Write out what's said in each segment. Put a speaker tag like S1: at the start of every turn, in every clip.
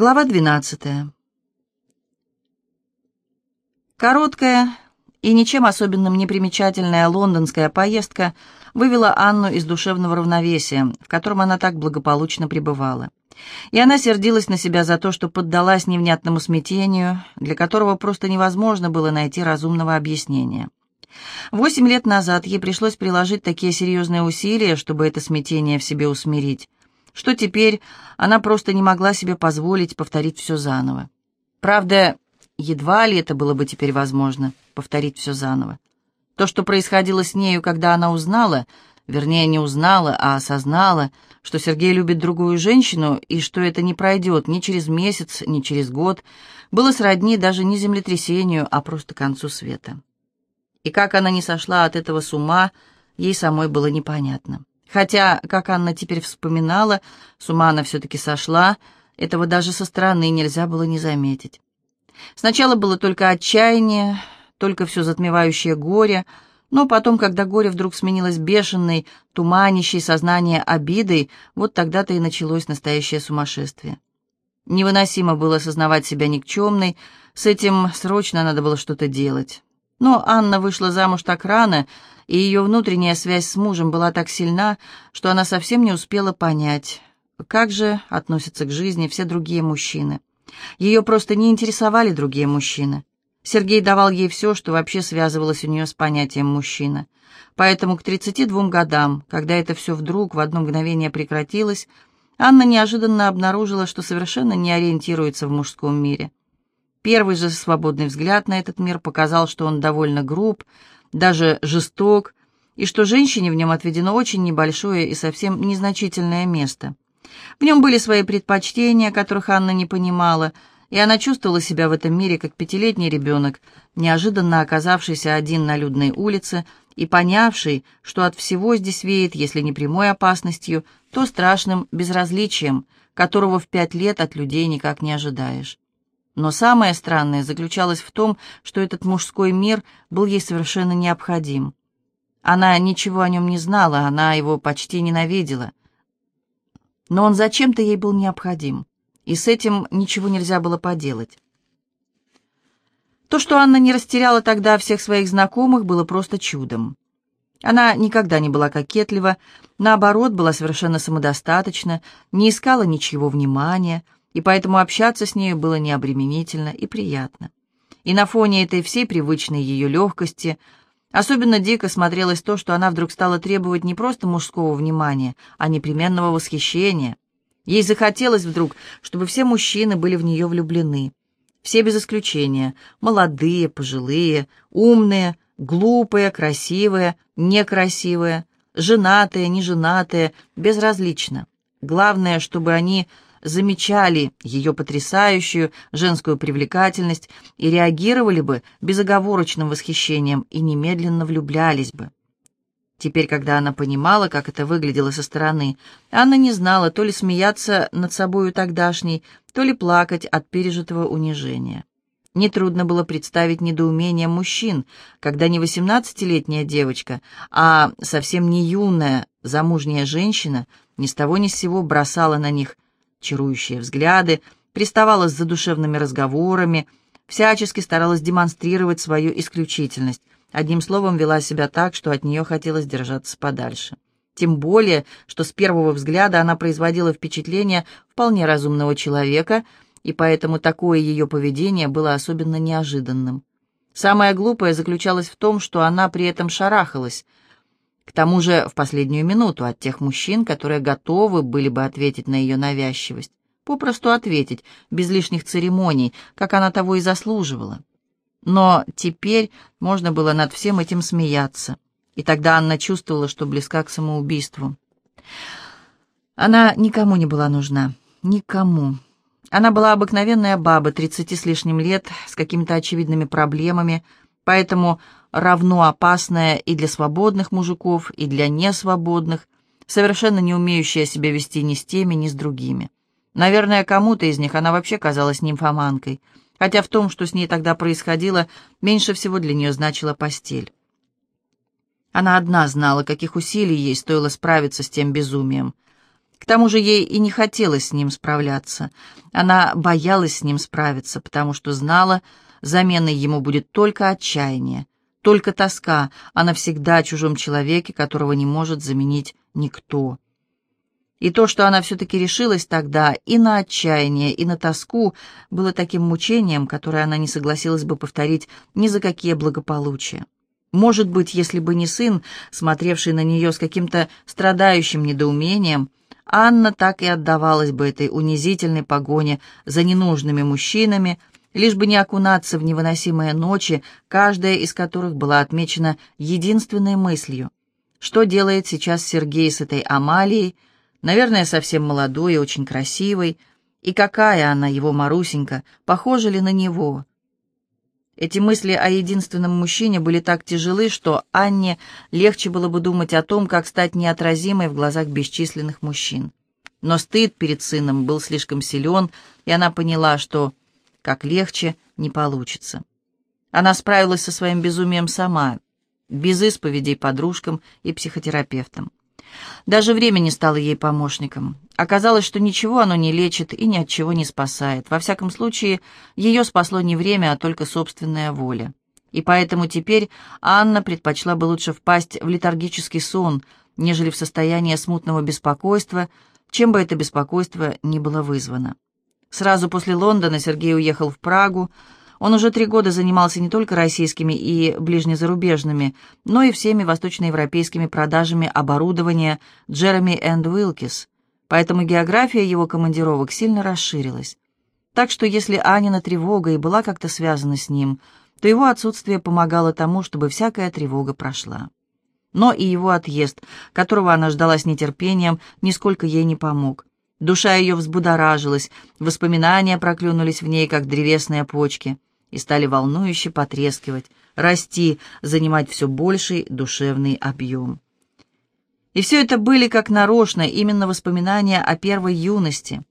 S1: Глава 12. Короткая и ничем особенным не примечательная лондонская поездка вывела Анну из душевного равновесия, в котором она так благополучно пребывала. И она сердилась на себя за то, что поддалась невнятному смятению, для которого просто невозможно было найти разумного объяснения. Восемь лет назад ей пришлось приложить такие серьезные усилия, чтобы это смятение в себе усмирить что теперь она просто не могла себе позволить повторить все заново. Правда, едва ли это было бы теперь возможно, повторить все заново. То, что происходило с нею, когда она узнала, вернее, не узнала, а осознала, что Сергей любит другую женщину и что это не пройдет ни через месяц, ни через год, было сродни даже не землетрясению, а просто концу света. И как она не сошла от этого с ума, ей самой было непонятно. Хотя, как Анна теперь вспоминала, с ума она все-таки сошла, этого даже со стороны нельзя было не заметить. Сначала было только отчаяние, только все затмевающее горе, но потом, когда горе вдруг сменилось бешеной, туманящей сознание обидой, вот тогда-то и началось настоящее сумасшествие. Невыносимо было осознавать себя никчемной, с этим срочно надо было что-то делать. Но Анна вышла замуж так рано, и ее внутренняя связь с мужем была так сильна, что она совсем не успела понять, как же относятся к жизни все другие мужчины. Ее просто не интересовали другие мужчины. Сергей давал ей все, что вообще связывалось у нее с понятием «мужчина». Поэтому к 32 годам, когда это все вдруг в одно мгновение прекратилось, Анна неожиданно обнаружила, что совершенно не ориентируется в мужском мире. Первый же свободный взгляд на этот мир показал, что он довольно груб, даже жесток, и что женщине в нем отведено очень небольшое и совсем незначительное место. В нем были свои предпочтения, которых Анна не понимала, и она чувствовала себя в этом мире как пятилетний ребенок, неожиданно оказавшийся один на людной улице и понявший, что от всего здесь веет, если не прямой опасностью, то страшным безразличием, которого в пять лет от людей никак не ожидаешь. Но самое странное заключалось в том, что этот мужской мир был ей совершенно необходим. Она ничего о нем не знала, она его почти ненавидела. Но он зачем-то ей был необходим, и с этим ничего нельзя было поделать. То, что Анна не растеряла тогда всех своих знакомых, было просто чудом. Она никогда не была кокетлива, наоборот, была совершенно самодостаточна, не искала ничего внимания — и поэтому общаться с нею было необременительно и приятно. И на фоне этой всей привычной ее легкости особенно дико смотрелось то, что она вдруг стала требовать не просто мужского внимания, а непременного восхищения. Ей захотелось вдруг, чтобы все мужчины были в нее влюблены. Все без исключения, молодые, пожилые, умные, глупые, красивые, некрасивые, женатые, неженатые, безразлично. Главное, чтобы они замечали ее потрясающую женскую привлекательность и реагировали бы безоговорочным восхищением и немедленно влюблялись бы. Теперь, когда она понимала, как это выглядело со стороны, Анна не знала то ли смеяться над собою тогдашней, то ли плакать от пережитого унижения. Нетрудно было представить недоумение мужчин, когда не восемнадцатилетняя девочка, а совсем не юная замужняя женщина ни с того ни с сего бросала на них чарующие взгляды, приставала с задушевными разговорами, всячески старалась демонстрировать свою исключительность, одним словом вела себя так, что от нее хотелось держаться подальше. Тем более, что с первого взгляда она производила впечатление вполне разумного человека, и поэтому такое ее поведение было особенно неожиданным. Самое глупое заключалось в том, что она при этом шарахалась – к тому же в последнюю минуту от тех мужчин, которые готовы были бы ответить на ее навязчивость. Попросту ответить, без лишних церемоний, как она того и заслуживала. Но теперь можно было над всем этим смеяться. И тогда Анна чувствовала, что близка к самоубийству. Она никому не была нужна. Никому. Она была обыкновенная баба, тридцати с лишним лет, с какими-то очевидными проблемами, поэтому равно опасная и для свободных мужиков, и для несвободных, совершенно не умеющая себя вести ни с теми, ни с другими. Наверное, кому-то из них она вообще казалась нимфоманкой, хотя в том, что с ней тогда происходило, меньше всего для нее значила постель. Она одна знала, каких усилий ей стоило справиться с тем безумием. К тому же ей и не хотелось с ним справляться. Она боялась с ним справиться, потому что знала, заменой ему будет только отчаяние, только тоска о навсегда чужом человеке, которого не может заменить никто. И то, что она все-таки решилась тогда и на отчаяние, и на тоску, было таким мучением, которое она не согласилась бы повторить ни за какие благополучия. Может быть, если бы не сын, смотревший на нее с каким-то страдающим недоумением, Анна так и отдавалась бы этой унизительной погоне за ненужными мужчинами, лишь бы не окунаться в невыносимые ночи, каждая из которых была отмечена единственной мыслью. Что делает сейчас Сергей с этой Амалией, наверное, совсем молодой и очень красивой, и какая она, его Марусенька, похожа ли на него? Эти мысли о единственном мужчине были так тяжелы, что Анне легче было бы думать о том, как стать неотразимой в глазах бесчисленных мужчин. Но стыд перед сыном был слишком силен, и она поняла, что, как легче, не получится. Она справилась со своим безумием сама, без исповедей подружкам и психотерапевтам. Даже время не стало ей помощником. Оказалось, что ничего оно не лечит и ни от чего не спасает. Во всяком случае, ее спасло не время, а только собственная воля. И поэтому теперь Анна предпочла бы лучше впасть в летаргический сон, нежели в состояние смутного беспокойства, чем бы это беспокойство ни было вызвано. Сразу после Лондона Сергей уехал в Прагу, он уже три года занимался не только российскими и ближнезарубежными, но и всеми восточноевропейскими продажами оборудования Джереми энд Уилкис, поэтому география его командировок сильно расширилась. Так что если Анина тревога и была как-то связана с ним, то его отсутствие помогало тому, чтобы всякая тревога прошла. Но и его отъезд, которого она ждала с нетерпением, нисколько ей не помог. Душа ее взбудоражилась, воспоминания проклюнулись в ней, как древесные почки и стали волнующе потрескивать, расти, занимать все больший душевный объем. И все это были как нарочно именно воспоминания о первой юности.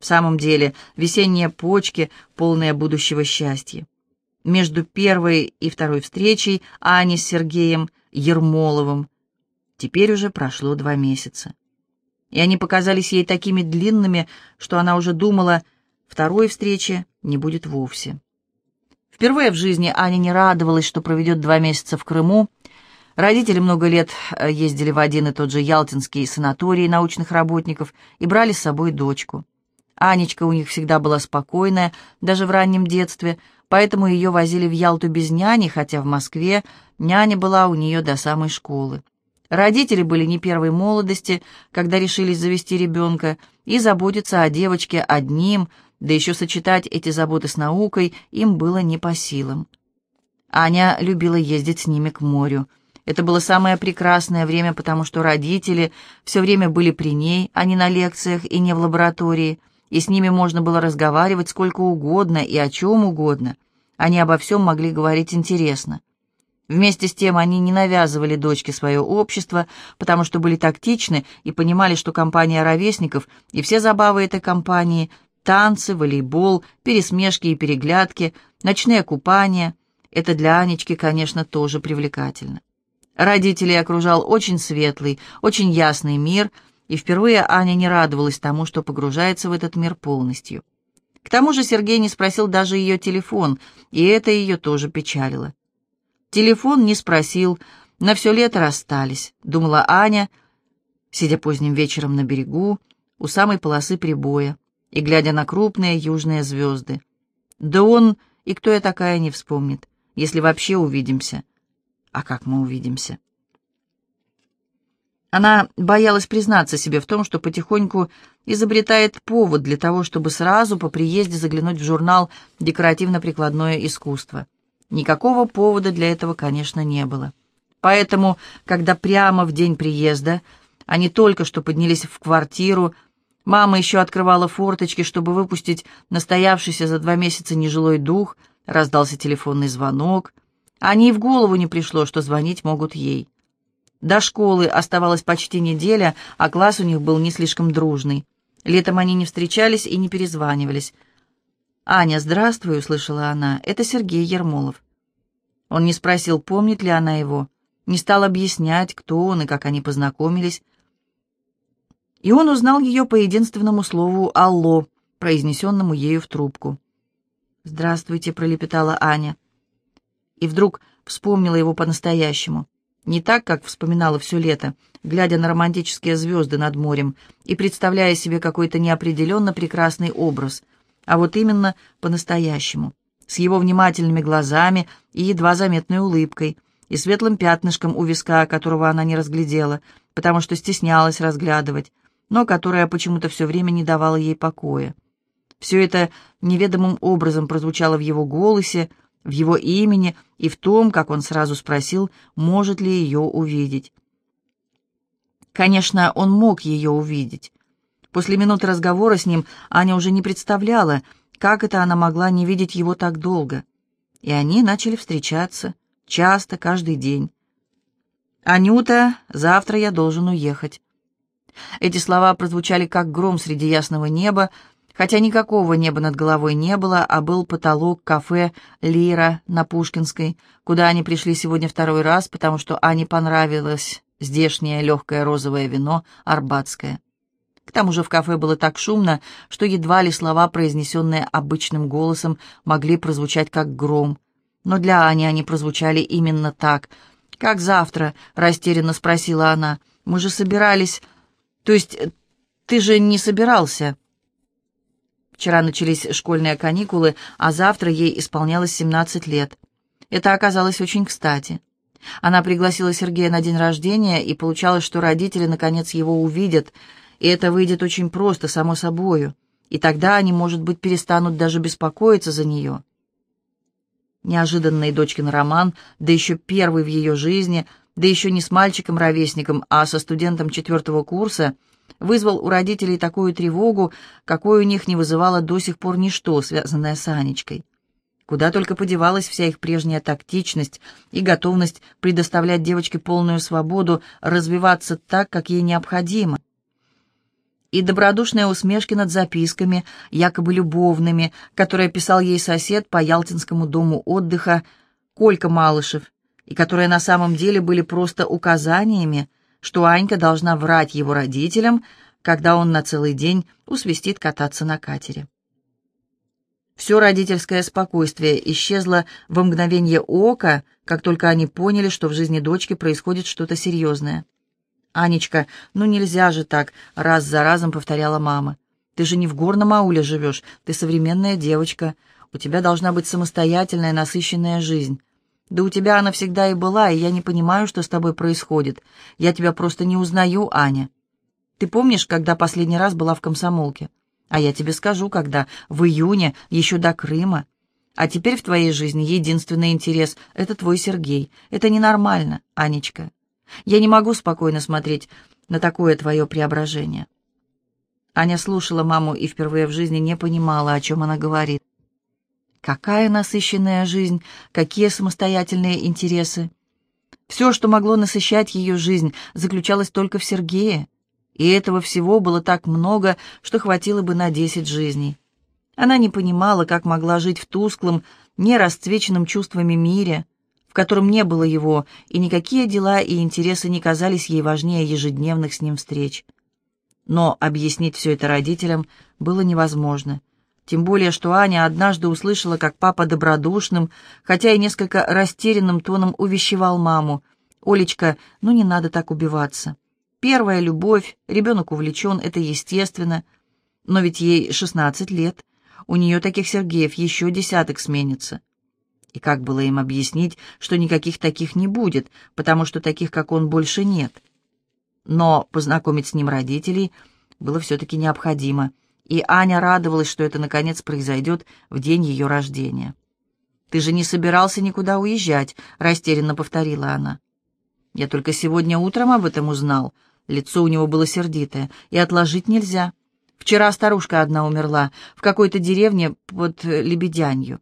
S1: В самом деле, весенние почки, полные будущего счастья. Между первой и второй встречей Ани с Сергеем Ермоловым теперь уже прошло два месяца. И они показались ей такими длинными, что она уже думала, второй встречи не будет вовсе. Впервые в жизни Аня не радовалась, что проведет два месяца в Крыму. Родители много лет э, ездили в один и тот же Ялтинский санаторий научных работников и брали с собой дочку. Анечка у них всегда была спокойная, даже в раннем детстве, поэтому ее возили в Ялту без няни, хотя в Москве няня была у нее до самой школы. Родители были не первой молодости, когда решились завести ребенка, и заботиться о девочке одним – да еще сочетать эти заботы с наукой им было не по силам. Аня любила ездить с ними к морю. Это было самое прекрасное время, потому что родители все время были при ней, а не на лекциях и не в лаборатории, и с ними можно было разговаривать сколько угодно и о чем угодно. Они обо всем могли говорить интересно. Вместе с тем они не навязывали дочке свое общество, потому что были тактичны и понимали, что компания ровесников и все забавы этой компании Танцы, волейбол, пересмешки и переглядки, ночные купания — это для Анечки, конечно, тоже привлекательно. Родителей окружал очень светлый, очень ясный мир, и впервые Аня не радовалась тому, что погружается в этот мир полностью. К тому же Сергей не спросил даже ее телефон, и это ее тоже печалило. Телефон не спросил, на все лето расстались, думала Аня, сидя поздним вечером на берегу, у самой полосы прибоя и глядя на крупные южные звезды. Да он и кто я такая не вспомнит, если вообще увидимся. А как мы увидимся? Она боялась признаться себе в том, что потихоньку изобретает повод для того, чтобы сразу по приезде заглянуть в журнал «Декоративно-прикладное искусство». Никакого повода для этого, конечно, не было. Поэтому, когда прямо в день приезда они только что поднялись в квартиру, Мама еще открывала форточки, чтобы выпустить настоявшийся за два месяца нежилой дух. Раздался телефонный звонок. Ане и в голову не пришло, что звонить могут ей. До школы оставалась почти неделя, а класс у них был не слишком дружный. Летом они не встречались и не перезванивались. «Аня, здравствуй», — услышала она, — «это Сергей Ермолов». Он не спросил, помнит ли она его, не стал объяснять, кто он и как они познакомились. И он узнал ее по единственному слову «Алло», произнесенному ею в трубку. «Здравствуйте», — пролепетала Аня. И вдруг вспомнила его по-настоящему. Не так, как вспоминала все лето, глядя на романтические звезды над морем и представляя себе какой-то неопределенно прекрасный образ, а вот именно по-настоящему, с его внимательными глазами и едва заметной улыбкой, и светлым пятнышком у виска, которого она не разглядела, потому что стеснялась разглядывать, но которое почему-то все время не давало ей покоя. Все это неведомым образом прозвучало в его голосе, в его имени и в том, как он сразу спросил, может ли ее увидеть. Конечно, он мог ее увидеть. После минуты разговора с ним Аня уже не представляла, как это она могла не видеть его так долго. И они начали встречаться, часто, каждый день. «Анюта, завтра я должен уехать». Эти слова прозвучали как гром среди ясного неба, хотя никакого неба над головой не было, а был потолок кафе «Лира» на Пушкинской, куда они пришли сегодня второй раз, потому что Ане понравилось здешнее легкое розовое вино «Арбатское». К тому же в кафе было так шумно, что едва ли слова, произнесенные обычным голосом, могли прозвучать как гром. Но для Ани они прозвучали именно так. «Как завтра?» — растерянно спросила она. «Мы же собирались...» «То есть ты же не собирался?» Вчера начались школьные каникулы, а завтра ей исполнялось 17 лет. Это оказалось очень кстати. Она пригласила Сергея на день рождения, и получалось, что родители наконец его увидят, и это выйдет очень просто, само собою, и тогда они, может быть, перестанут даже беспокоиться за нее. Неожиданный дочкин роман, да еще первый в ее жизни, да еще не с мальчиком-ровесником, а со студентом четвертого курса — вызвал у родителей такую тревогу, какой у них не вызывало до сих пор ничто, связанное с Анечкой. Куда только подевалась вся их прежняя тактичность и готовность предоставлять девочке полную свободу развиваться так, как ей необходимо. И добродушные усмешки над записками, якобы любовными, которые писал ей сосед по Ялтинскому дому отдыха Колька Малышев, и которые на самом деле были просто указаниями, что Анька должна врать его родителям, когда он на целый день усвистит кататься на катере. Все родительское спокойствие исчезло во мгновение ока, как только они поняли, что в жизни дочки происходит что-то серьезное. «Анечка, ну нельзя же так!» — раз за разом повторяла мама. «Ты же не в горном ауле живешь, ты современная девочка. У тебя должна быть самостоятельная, насыщенная жизнь. Да у тебя она всегда и была, и я не понимаю, что с тобой происходит. Я тебя просто не узнаю, Аня. Ты помнишь, когда последний раз была в комсомолке? А я тебе скажу, когда. В июне, еще до Крыма. А теперь в твоей жизни единственный интерес — это твой Сергей. Это ненормально, Анечка. Я не могу спокойно смотреть на такое твое преображение. Аня слушала маму и впервые в жизни не понимала, о чем она говорит. Какая насыщенная жизнь, какие самостоятельные интересы. Все, что могло насыщать ее жизнь, заключалось только в Сергее, и этого всего было так много, что хватило бы на десять жизней. Она не понимала, как могла жить в тусклом, не расцвеченном чувствами мире, котором не было его, и никакие дела и интересы не казались ей важнее ежедневных с ним встреч. Но объяснить все это родителям было невозможно. Тем более, что Аня однажды услышала, как папа добродушным, хотя и несколько растерянным тоном увещевал маму. «Олечка, ну не надо так убиваться. Первая любовь, ребенок увлечен, это естественно. Но ведь ей шестнадцать лет. У нее таких Сергеев еще десяток сменится». И как было им объяснить, что никаких таких не будет, потому что таких, как он, больше нет? Но познакомить с ним родителей было все-таки необходимо — и Аня радовалась, что это, наконец, произойдет в день ее рождения. «Ты же не собирался никуда уезжать», — растерянно повторила она. «Я только сегодня утром об этом узнал». Лицо у него было сердитое. «И отложить нельзя. Вчера старушка одна умерла в какой-то деревне под Лебедянью.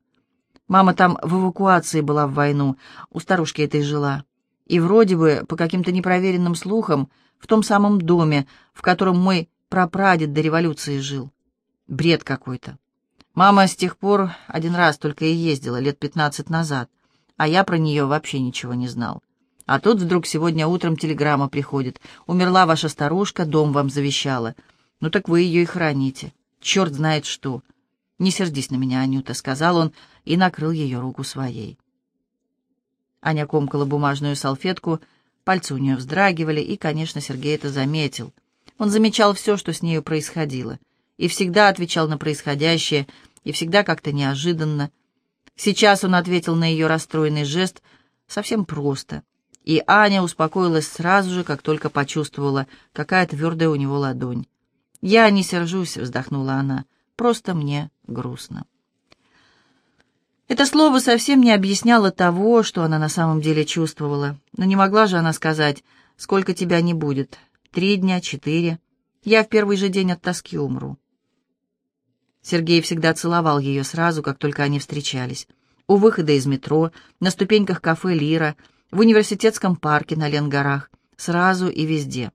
S1: Мама там в эвакуации была в войну, у старушки этой жила. И вроде бы, по каким-то непроверенным слухам, в том самом доме, в котором мой прапрадед до революции жил. Бред какой-то. Мама с тех пор один раз только и ездила, лет пятнадцать назад, а я про нее вообще ничего не знал. А тут вдруг сегодня утром телеграмма приходит. Умерла ваша старушка, дом вам завещала. Ну так вы ее и храните. Черт знает что. Не сердись на меня, Анюта, — сказал он и накрыл ее руку своей. Аня комкала бумажную салфетку, пальцы у нее вздрагивали, и, конечно, Сергей это заметил. Он замечал все, что с нею происходило, и всегда отвечал на происходящее, и всегда как-то неожиданно. Сейчас он ответил на ее расстроенный жест совсем просто — и Аня успокоилась сразу же, как только почувствовала, какая твердая у него ладонь. «Я не сержусь», — вздохнула она, — «просто мне грустно». Это слово совсем не объясняло того, что она на самом деле чувствовала. Но не могла же она сказать, сколько тебя не будет. Три дня, четыре. Я в первый же день от тоски умру. Сергей всегда целовал ее сразу, как только они встречались. У выхода из метро, на ступеньках кафе «Лира», в университетском парке на Ленгорах, сразу и везде.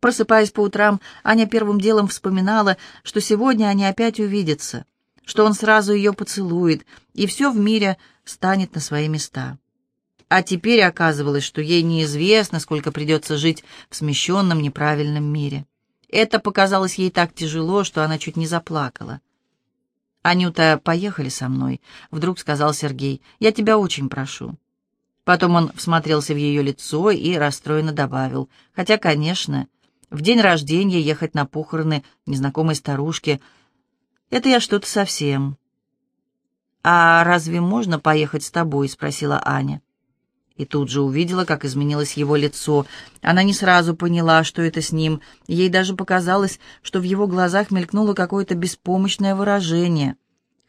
S1: Просыпаясь по утрам, Аня первым делом вспоминала, что сегодня они опять увидятся, что он сразу ее поцелует, и все в мире станет на свои места. А теперь оказывалось, что ей неизвестно, сколько придется жить в смещенном неправильном мире. Это показалось ей так тяжело, что она чуть не заплакала. «Анюта, поехали со мной», — вдруг сказал Сергей. «Я тебя очень прошу». Потом он всмотрелся в ее лицо и расстроенно добавил. Хотя, конечно, в день рождения ехать на похороны незнакомой старушки — это я что-то совсем. «А разве можно поехать с тобой?» — спросила Аня. И тут же увидела, как изменилось его лицо. Она не сразу поняла, что это с ним. Ей даже показалось, что в его глазах мелькнуло какое-то беспомощное выражение.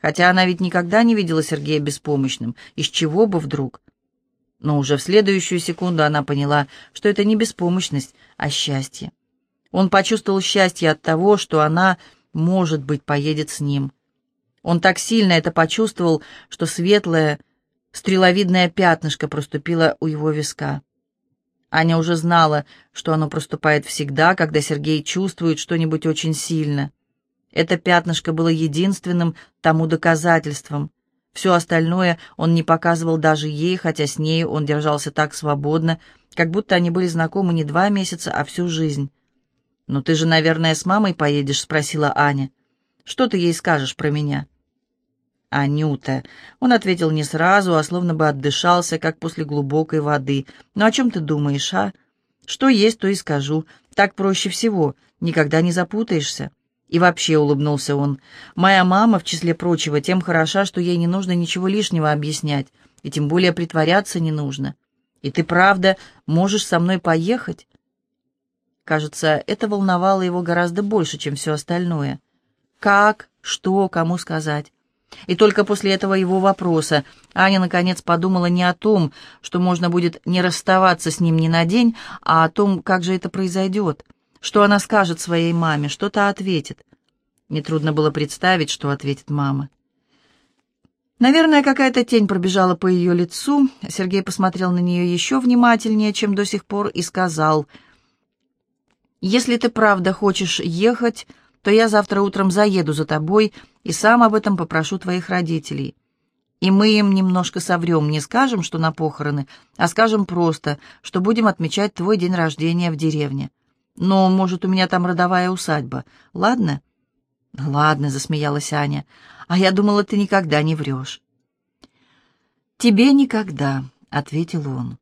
S1: Хотя она ведь никогда не видела Сергея беспомощным. Из чего бы вдруг? Но уже в следующую секунду она поняла, что это не беспомощность, а счастье. Он почувствовал счастье от того, что она, может быть, поедет с ним. Он так сильно это почувствовал, что светлое, стреловидное пятнышко проступило у его виска. Аня уже знала, что оно проступает всегда, когда Сергей чувствует что-нибудь очень сильно. Это пятнышко было единственным тому доказательством — все остальное он не показывал даже ей, хотя с ней он держался так свободно, как будто они были знакомы не два месяца, а всю жизнь. «Ну ты же, наверное, с мамой поедешь?» — спросила Аня. «Что ты ей скажешь про меня?» «Анюта!» — он ответил не сразу, а словно бы отдышался, как после глубокой воды. «Ну о чем ты думаешь, а? Что есть, то и скажу. Так проще всего. Никогда не запутаешься». И вообще, улыбнулся он, моя мама, в числе прочего, тем хороша, что ей не нужно ничего лишнего объяснять, и тем более притворяться не нужно. И ты, правда, можешь со мной поехать? Кажется, это волновало его гораздо больше, чем все остальное. Как, что, кому сказать? И только после этого его вопроса Аня наконец подумала не о том, что можно будет не расставаться с ним ни на день, а о том, как же это произойдет — что она скажет своей маме, что-то ответит. Нетрудно было представить, что ответит мама. Наверное, какая-то тень пробежала по ее лицу. Сергей посмотрел на нее еще внимательнее, чем до сих пор, и сказал, «Если ты правда хочешь ехать, то я завтра утром заеду за тобой и сам об этом попрошу твоих родителей. И мы им немножко соврем, не скажем, что на похороны, а скажем просто, что будем отмечать твой день рождения в деревне. Но, может, у меня там родовая усадьба. Ладно?» «Ладно», — засмеялась Аня. «А я думала, ты никогда не врешь». «Тебе никогда», — ответил он.